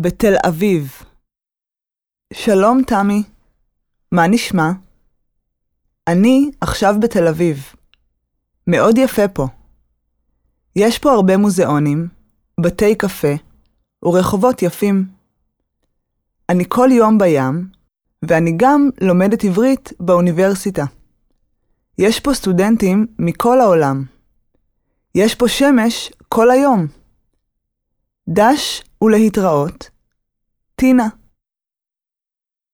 בתל אביב. שלום, תמי. מה נשמע? אני עכשיו בתל אביב. מאוד יפה פה. יש פה הרבה מוזיאונים, בתי קפה ורחובות יפים. אני כל יום בים, ואני גם לומדת עברית באוניברסיטה. יש פה סטודנטים מכל העולם. יש פה שמש כל היום. דש ולהתראות. טינה